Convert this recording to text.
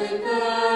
Hallelujah.